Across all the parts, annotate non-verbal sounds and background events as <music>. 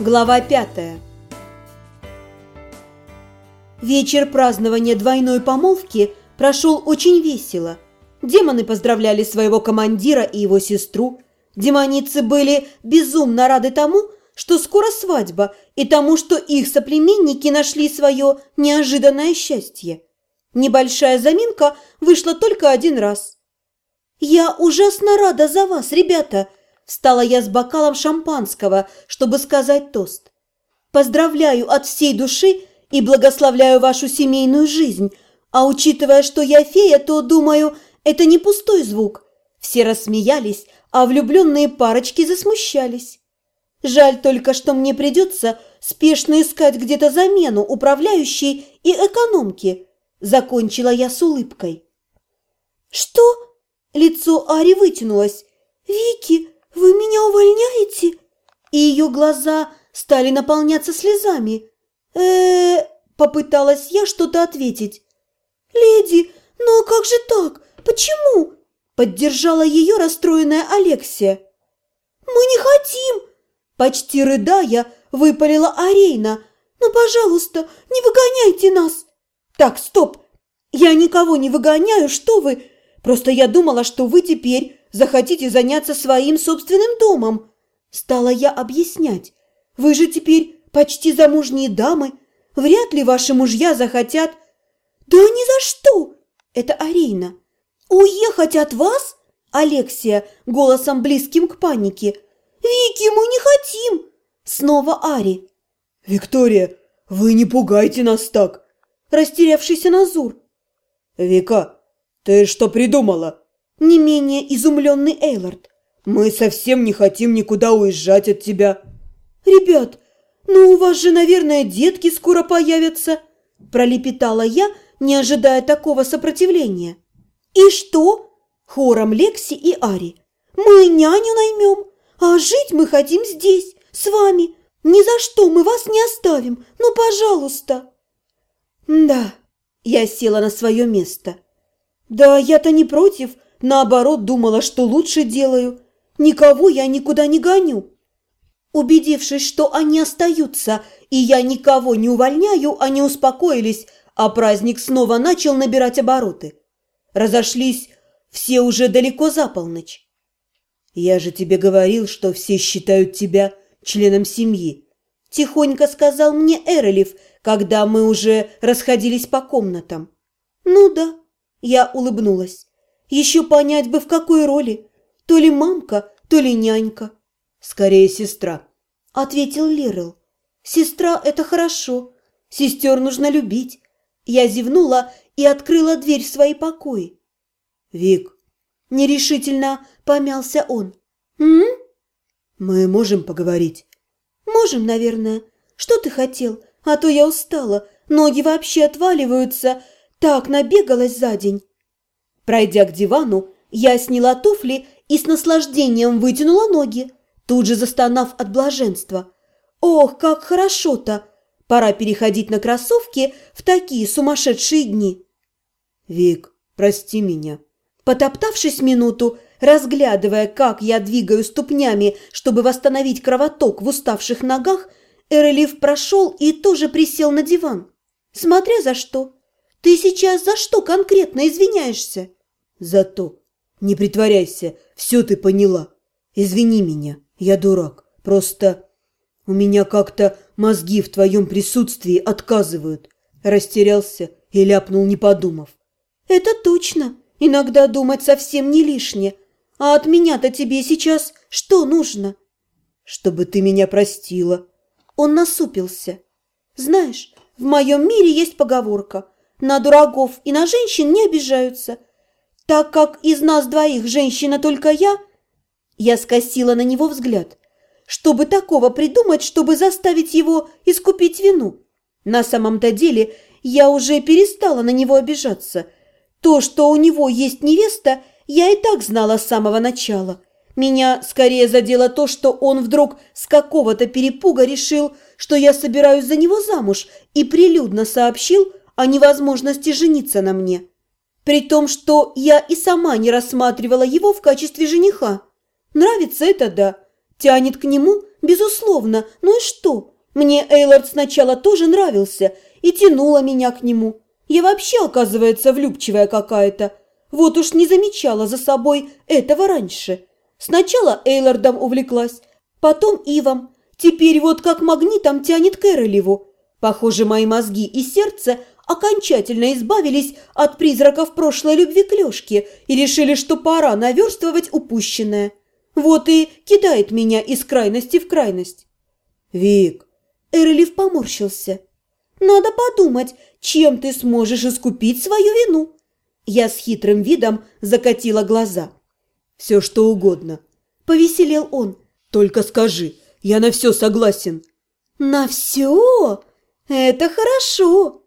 Глава пятая Вечер празднования двойной помолвки прошел очень весело. Демоны поздравляли своего командира и его сестру. Демоницы были безумно рады тому, что скоро свадьба, и тому, что их соплеменники нашли свое неожиданное счастье. Небольшая заминка вышла только один раз. «Я ужасно рада за вас, ребята!» Встала я с бокалом шампанского, чтобы сказать тост. «Поздравляю от всей души и благословляю вашу семейную жизнь, а учитывая, что я фея, то, думаю, это не пустой звук». Все рассмеялись, а влюбленные парочки засмущались. Жаль только, что мне придется спешно искать где-то замену управляющей и экономки. Закончила я с улыбкой. «Что?» Лицо Ари вытянулось. «Вики, вы меня увольняете?» И ее глаза стали наполняться слезами. э попыталась я что-то ответить. «Леди, но как же так? Почему?» Поддержала ее расстроенная Алексия. «Мы не хотим!» Почти рыдая, выпалила Арейна. «Ну, пожалуйста, не выгоняйте нас!» «Так, стоп! Я никого не выгоняю, что вы! Просто я думала, что вы теперь захотите заняться своим собственным домом. Стала я объяснять. Вы же теперь почти замужние дамы. Вряд ли ваши мужья захотят... Да ни за что! Это Арина. Уехать от вас? Алексия голосом близким к панике. Вики, мы не хотим! Снова Ари. Виктория, вы не пугайте нас так. Растерявшийся Назур. Вика, ты что придумала? Не менее изумленный Эйлард. «Мы совсем не хотим никуда уезжать от тебя». «Ребят, ну у вас же, наверное, детки скоро появятся», – пролепетала я, не ожидая такого сопротивления. «И что?» – хором Лекси и Ари. «Мы няню наймем, а жить мы хотим здесь, с вами. Ни за что мы вас не оставим, ну, пожалуйста». «Да», – я села на свое место. «Да я-то не против», – Наоборот, думала, что лучше делаю. Никого я никуда не гоню. Убедившись, что они остаются, и я никого не увольняю, они успокоились, а праздник снова начал набирать обороты. Разошлись все уже далеко за полночь. «Я же тебе говорил, что все считают тебя членом семьи», – тихонько сказал мне Эрелев, когда мы уже расходились по комнатам. «Ну да», – я улыбнулась. Еще понять бы, в какой роли. То ли мамка, то ли нянька. Скорее, сестра, — ответил Лирел. Сестра — это хорошо. Сестер нужно любить. Я зевнула и открыла дверь в свои покои. Вик, нерешительно помялся он. М? Мы можем поговорить? Можем, наверное. Что ты хотел? А то я устала. Ноги вообще отваливаются. Так набегалась за день. Пройдя к дивану, я сняла туфли и с наслаждением вытянула ноги, тут же застонав от блаженства. Ох, как хорошо-то! Пора переходить на кроссовки в такие сумасшедшие дни. Вик, прости меня. Потоптавшись минуту, разглядывая, как я двигаю ступнями, чтобы восстановить кровоток в уставших ногах, Эрелив прошел и тоже присел на диван. Смотря за что. Ты сейчас за что конкретно извиняешься? Зато не притворяйся, все ты поняла. Извини меня, я дурак. Просто у меня как-то мозги в твоем присутствии отказывают. Растерялся и ляпнул, не подумав. Это точно. Иногда думать совсем не лишнее. А от меня-то тебе сейчас что нужно? Чтобы ты меня простила. Он насупился. Знаешь, в моем мире есть поговорка. На дураков и на женщин не обижаются – так как из нас двоих женщина только я, я скосила на него взгляд. Чтобы такого придумать, чтобы заставить его искупить вину? На самом-то деле я уже перестала на него обижаться. То, что у него есть невеста, я и так знала с самого начала. Меня скорее задело то, что он вдруг с какого-то перепуга решил, что я собираюсь за него замуж и прилюдно сообщил о невозможности жениться на мне. При том, что я и сама не рассматривала его в качестве жениха. Нравится это, да. Тянет к нему, безусловно. Ну и что? Мне Эйлард сначала тоже нравился и тянула меня к нему. Я вообще, оказывается, влюбчивая какая-то. Вот уж не замечала за собой этого раньше. Сначала Эйлардом увлеклась, потом Ивом. Теперь вот как магнитом тянет Кэролеву. Похоже, мои мозги и сердце окончательно избавились от призраков прошлой любви к Лёшке и решили, что пора наверстывать упущенное. Вот и кидает меня из крайности в крайность. «Вик!» Эрлиф поморщился. «Надо подумать, чем ты сможешь искупить свою вину». Я с хитрым видом закатила глаза. «Все, что угодно». Повеселел он. «Только скажи, я на все согласен». «На все? Это хорошо!»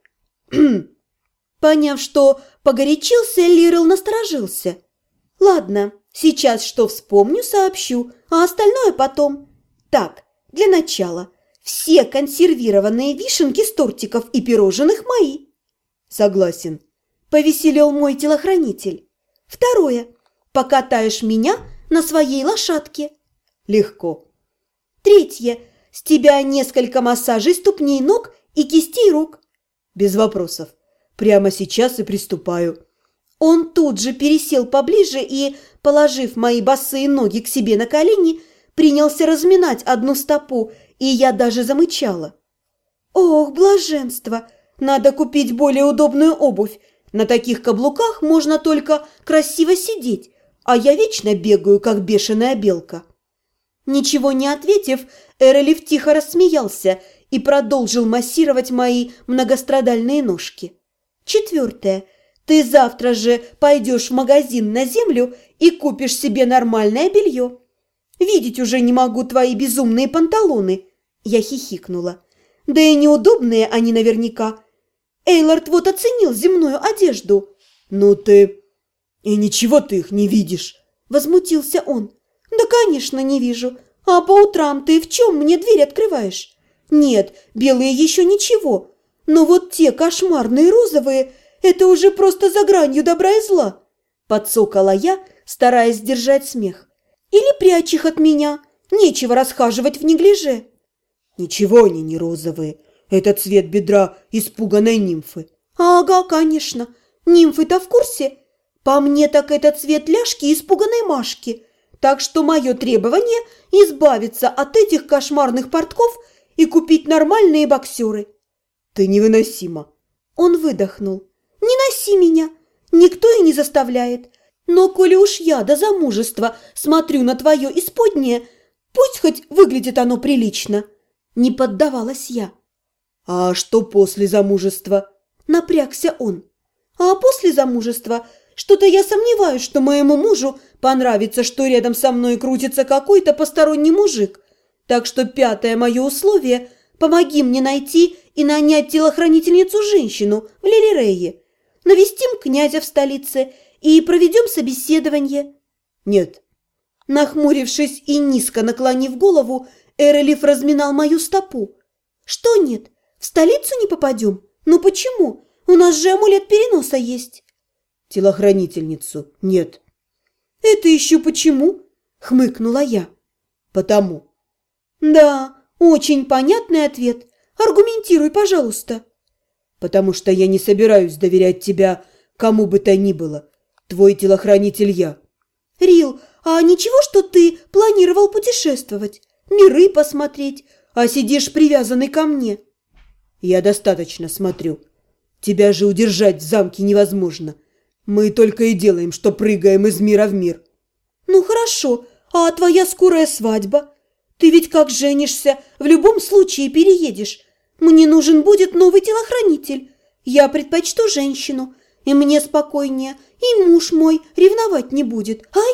<clears throat> Поняв, что погорячился, Лирел насторожился. «Ладно, сейчас что вспомню, сообщу, а остальное потом. Так, для начала, все консервированные вишенки с тортиков и пирожных мои». «Согласен», – повеселел мой телохранитель. «Второе, покатаешь меня на своей лошадке». «Легко». «Третье, с тебя несколько массажей ступней ног и кистей рук». Без вопросов. Прямо сейчас и приступаю. Он тут же пересел поближе и, положив мои босые ноги к себе на колени, принялся разминать одну стопу, и я даже замычала. Ох, блаженство! Надо купить более удобную обувь. На таких каблуках можно только красиво сидеть, а я вечно бегаю, как бешеная белка. Ничего не ответив, Эрелев тихо рассмеялся и продолжил массировать мои многострадальные ножки. Четвертое. Ты завтра же пойдешь в магазин на землю и купишь себе нормальное белье. Видеть уже не могу твои безумные панталоны. Я хихикнула. Да и неудобные они наверняка. Эйлард вот оценил земную одежду. Ну ты... И ничего ты их не видишь. Возмутился он. Да, конечно, не вижу. А по утрам ты в чем мне дверь открываешь? Нет, белые еще ничего. Но вот те кошмарные розовые – это уже просто за гранью добра и зла. Подсокала я, стараясь сдержать смех. Или прячь их от меня. Нечего расхаживать в неглиже. Ничего они не розовые. Это цвет бедра испуганной нимфы. Ага, конечно. Нимфы-то в курсе. По мне так это цвет ляжки испуганной Машки. Так что мое требование – избавиться от этих кошмарных портков – и купить нормальные боксеры. Ты невыносима. Он выдохнул. Не носи меня. Никто и не заставляет. Но коли уж я до замужества смотрю на твое исподнее, пусть хоть выглядит оно прилично. Не поддавалась я. А что после замужества? Напрягся он. А после замужества что-то я сомневаюсь, что моему мужу понравится, что рядом со мной крутится какой-то посторонний мужик. Так что пятое мое условие – помоги мне найти и нанять телохранительницу-женщину в Лилирее. Навестим князя в столице и проведем собеседование». «Нет». Нахмурившись и низко наклонив голову, Эрелиф разминал мою стопу. «Что нет? В столицу не попадем? Ну почему? У нас же амулет переноса есть». «Телохранительницу нет». «Это еще почему?» – хмыкнула я. «Потому». «Да, очень понятный ответ. Аргументируй, пожалуйста». «Потому что я не собираюсь доверять тебя кому бы то ни было. Твой телохранитель я». «Рил, а ничего, что ты планировал путешествовать, миры посмотреть, а сидишь привязанный ко мне?» «Я достаточно смотрю. Тебя же удержать в замке невозможно. Мы только и делаем, что прыгаем из мира в мир». «Ну хорошо, а твоя скорая свадьба?» Ты ведь как женишься, в любом случае переедешь. Мне нужен будет новый телохранитель. Я предпочту женщину, и мне спокойнее, и муж мой ревновать не будет. Ай!»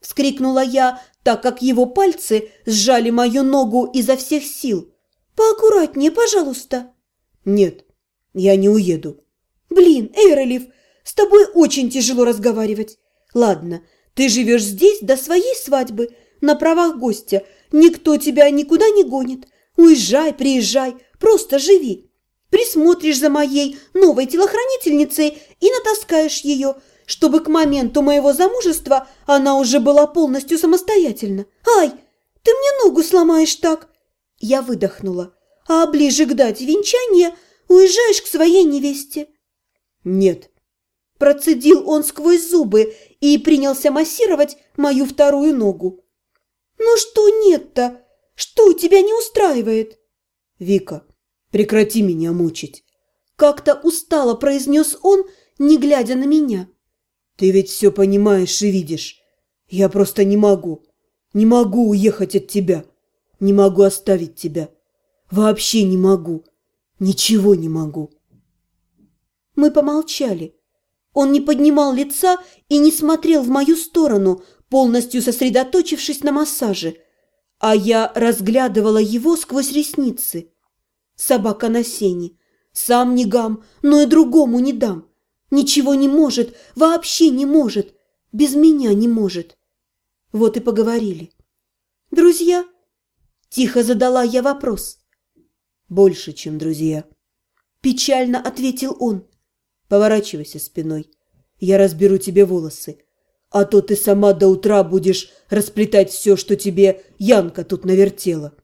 Вскрикнула я, так как его пальцы сжали мою ногу изо всех сил. «Поаккуратнее, пожалуйста». «Нет, я не уеду». «Блин, Эйролив, с тобой очень тяжело разговаривать. Ладно, ты живешь здесь до своей свадьбы, на правах гостя, Никто тебя никуда не гонит. Уезжай, приезжай, просто живи. Присмотришь за моей новой телохранительницей и натаскаешь ее, чтобы к моменту моего замужества она уже была полностью самостоятельна. Ай, Ты мне ногу сломаешь так!» Я выдохнула. «А ближе к дате венчания уезжаешь к своей невесте». «Нет». Процедил он сквозь зубы и принялся массировать мою вторую ногу. «Ну что нет-то? Что тебя не устраивает?» «Вика, прекрати меня мучить!» Как-то устало произнес он, не глядя на меня. «Ты ведь все понимаешь и видишь. Я просто не могу. Не могу уехать от тебя. Не могу оставить тебя. Вообще не могу. Ничего не могу». Мы помолчали. Он не поднимал лица и не смотрел в мою сторону, полностью сосредоточившись на массаже, а я разглядывала его сквозь ресницы. Собака на сене. Сам не гам, но и другому не дам. Ничего не может, вообще не может. Без меня не может. Вот и поговорили. Друзья? Тихо задала я вопрос. Больше, чем друзья. Печально ответил он. Поворачивайся спиной. Я разберу тебе волосы. А то ты сама до утра будешь расплетать все, что тебе Янка тут навертела.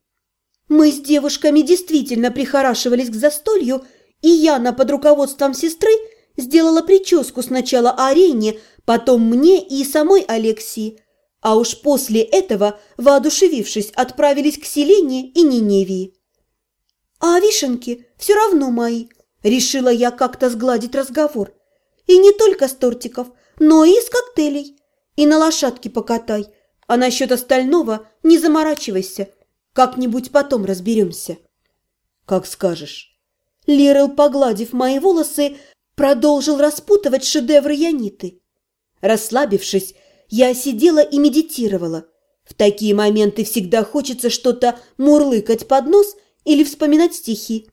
Мы с девушками действительно прихорашивались к застолью, и Яна под руководством сестры сделала прическу сначала Арене, потом мне и самой Алексии. А уж после этого, воодушевившись, отправились к Селене и Ниневии. «А вишенки все равно мои», – решила я как-то сгладить разговор. «И не только с тортиков, но и с коктейлей. И на лошадке покатай. А насчет остального не заморачивайся. Как-нибудь потом разберемся». «Как скажешь». Лирел, погладив мои волосы, продолжил распутывать шедевры Яниты. Расслабившись, я сидела и медитировала. В такие моменты всегда хочется что-то мурлыкать под нос или вспоминать стихи.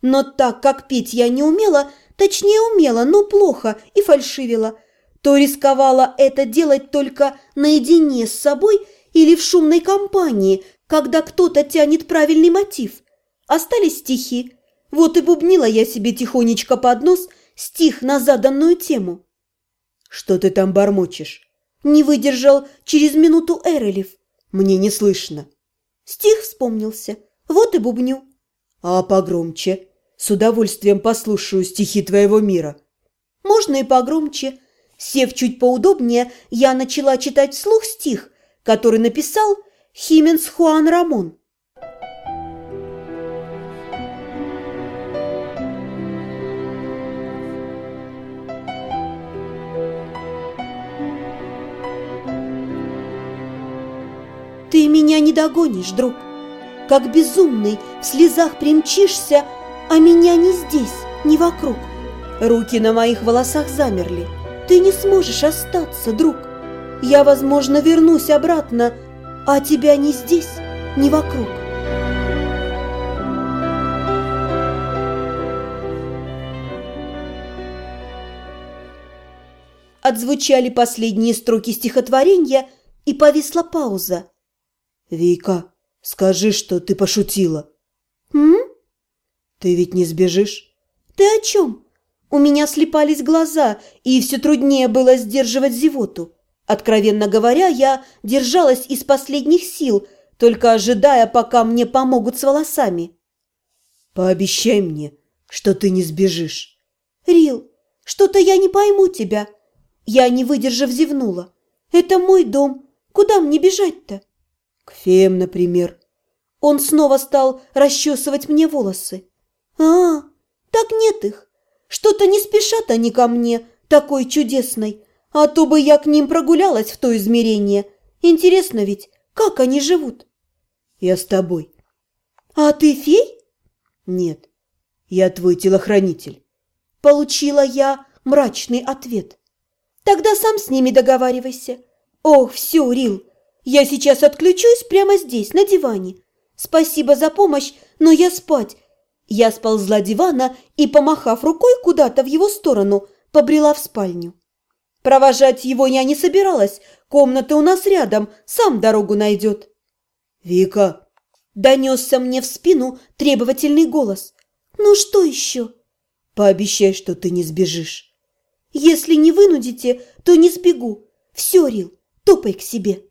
Но так как петь я не умела, точнее умела, но плохо и фальшивила, то рисковала это делать только наедине с собой или в шумной компании, когда кто-то тянет правильный мотив. Остались стихи. Вот и бубнила я себе тихонечко под нос стих на заданную тему. «Что ты там бормочешь?» Не выдержал через минуту Эрелев. «Мне не слышно». Стих вспомнился. Вот и бубню. «А погромче. С удовольствием послушаю стихи твоего мира». «Можно и погромче». Сев чуть поудобнее, я начала читать вслух стих, который написал Хименс Хуан Рамон. Ты меня не догонишь, друг. Как безумный в слезах примчишься, а меня не здесь, не вокруг. Руки на моих волосах замерли. Ты не сможешь остаться, друг. Я, возможно, вернусь обратно, а тебя не здесь, не вокруг. Отзвучали последние строки стихотворения, и повисла пауза. «Вика, скажи, что ты пошутила». «М?» «Ты ведь не сбежишь?» «Ты о чем?» У меня слепались глаза, и все труднее было сдерживать зевоту. Откровенно говоря, я держалась из последних сил, только ожидая, пока мне помогут с волосами. «Пообещай мне, что ты не сбежишь». «Рил, что-то я не пойму тебя». Я, не выдержав, зевнула. «Это мой дом. Куда мне бежать-то?» «К феям, например». Он снова стал расчесывать мне волосы. «А, так нет их. Что-то не спешат они ко мне, такой чудесной. А то бы я к ним прогулялась в то измерение. Интересно ведь, как они живут?» «Я с тобой». «А ты фей?» «Нет, я твой телохранитель». Получила я мрачный ответ. «Тогда сам с ними договаривайся. Ох, все, Рил, я сейчас отключусь прямо здесь, на диване. Спасибо за помощь, но я спать». Я сползла дивана и, помахав рукой куда-то в его сторону, побрела в спальню. Провожать его я не собиралась. Комната у нас рядом, сам дорогу найдет. «Вика!» – донесся мне в спину требовательный голос. «Ну что еще?» «Пообещай, что ты не сбежишь». «Если не вынудите, то не сбегу. Все, Рил, топай к себе».